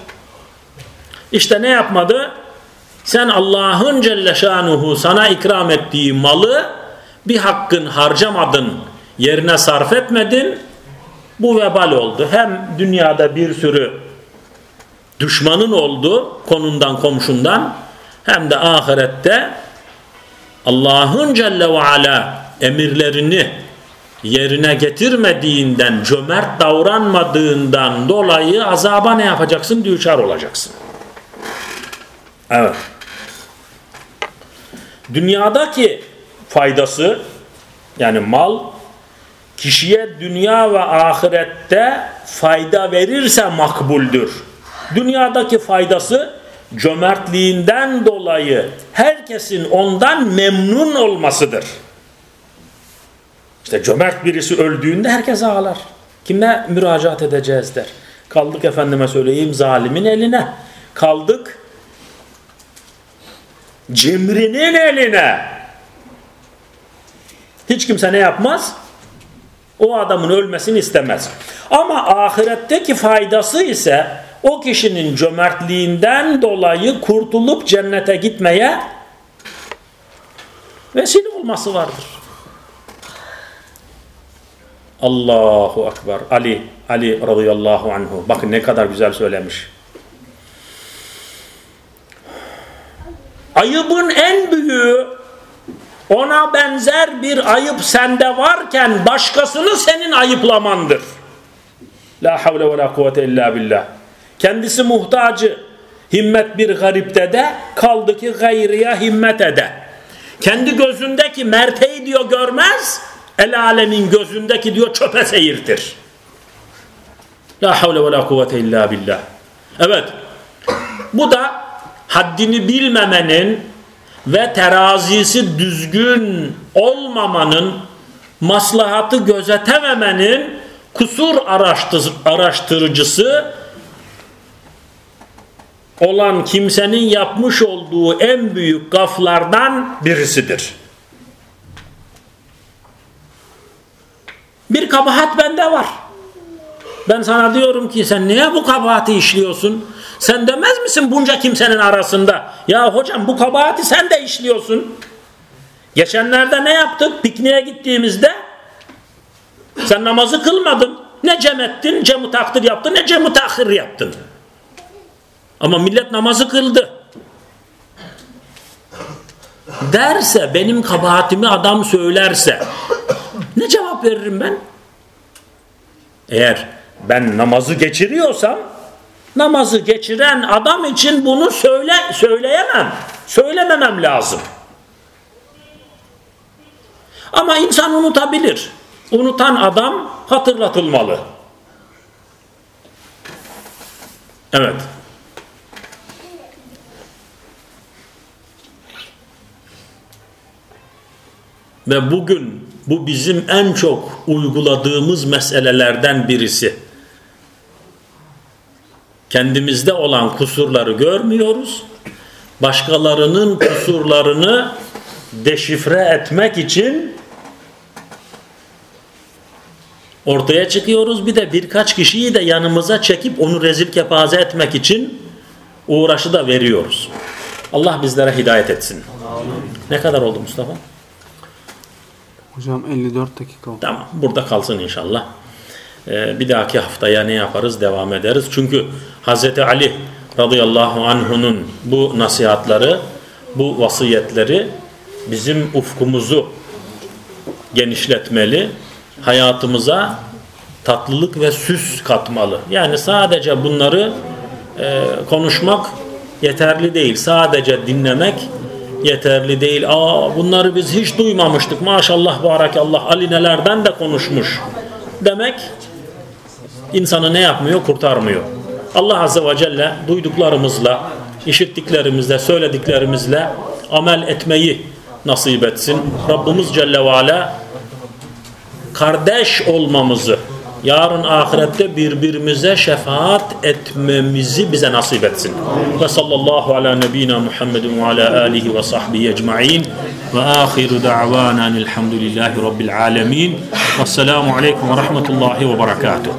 İşte ne yapmadı? Sen Allah'ın Celle Şanuhu sana ikram ettiği malı bir hakkın harcamadın, yerine sarf etmedin. Bu vebal oldu. Hem dünyada bir sürü düşmanın oldu konundan komşundan hem de ahirette Allah'ın Celle ve Ala emirlerini yerine getirmediğinden, cömert davranmadığından dolayı azaba ne yapacaksın? Düçar olacaksın. Evet. Dünyadaki faydası yani mal kişiye dünya ve ahirette fayda verirse makbuldür. Dünyadaki faydası cömertliğinden dolayı herkesin ondan memnun olmasıdır. İşte cömert birisi öldüğünde herkes ağlar. Kime müracaat edeceğiz der. Kaldık efendime söyleyeyim zalimin eline. Kaldık cimrinin eline. Hiç kimse ne yapmaz? O adamın ölmesini istemez. Ama ahiretteki faydası ise o kişinin cömertliğinden dolayı kurtulup cennete gitmeye vesile olması vardır. Allahu Ekber. Ali, Ali radıyallahu anhu. Bakın ne kadar güzel söylemiş. Ayıbın en büyüğü ona benzer bir ayıp sende varken başkasını senin ayıplamandır. La havle ve la kuvvete illa billah. Kendisi muhtacı himmet bir garipte de kaldı ki gayriye himmet ede. Kendi gözündeki merteği diyor görmez el alemin gözündeki diyor çöpe seyirtir. La havle ve la kuvvete illa billah. Evet. Bu da haddini bilmemenin ve terazisi düzgün olmamanın maslahatı gözetememenin kusur araştırıcısı olan kimsenin yapmış olduğu en büyük gaflardan birisidir. Bir kabahat bende var. Ben sana diyorum ki sen niye bu kabahati işliyorsun? Sen demez misin bunca kimsenin arasında? Ya hocam bu kabahati sen de işliyorsun. Geçenlerde ne yaptık? Pikniğe gittiğimizde sen namazı kılmadın. Ne cem ettin, cem takdir yaptın, ne cem tahir yaptın. Ama millet namazı kıldı. Derse benim kabahatimi adam söylerse ne cevap veririm ben? Eğer ben namazı geçiriyorsam namazı geçiren adam için bunu söyle söyleyemem. Söylememem lazım. Ama insan unutabilir. Unutan adam hatırlatılmalı. Evet. Ve bugün bu bizim en çok uyguladığımız meselelerden birisi. Kendimizde olan kusurları görmüyoruz. Başkalarının kusurlarını deşifre etmek için ortaya çıkıyoruz. Bir de birkaç kişiyi de yanımıza çekip onu rezil kepaze etmek için uğraşı da veriyoruz. Allah bizlere hidayet etsin. Ne kadar oldu Mustafa? Hocam 54 dakika oldu. Tamam burada kalsın inşallah. Ee, bir dahaki haftaya ne yaparız devam ederiz. Çünkü Hz. Ali radıyallahu anh'unun bu nasihatları, bu vasiyetleri bizim ufkumuzu genişletmeli, hayatımıza tatlılık ve süs katmalı. Yani sadece bunları e, konuşmak yeterli değil. Sadece dinlemek yeterli değil. Aa bunları biz hiç duymamıştık. Maşallah barakallah Ali nelerden de konuşmuş. Demek insanı ne yapmıyor? Kurtarmıyor. Allah Azze ve Celle duyduklarımızla, işittiklerimizle, söylediklerimizle amel etmeyi nasip etsin. Rabbimiz Celle ve Ala kardeş olmamızı, yarın ahirette birbirimize şefaat etmemizi bize nasip etsin. Ve sallallahu ala nebina Muhammedin ve ala alihi ve sahbihi ecma'in ve ahiru da'vana elhamdülillahi rabbil alemin. Vesselamu aleyküm ve rahmetullahi ve berekatuhu.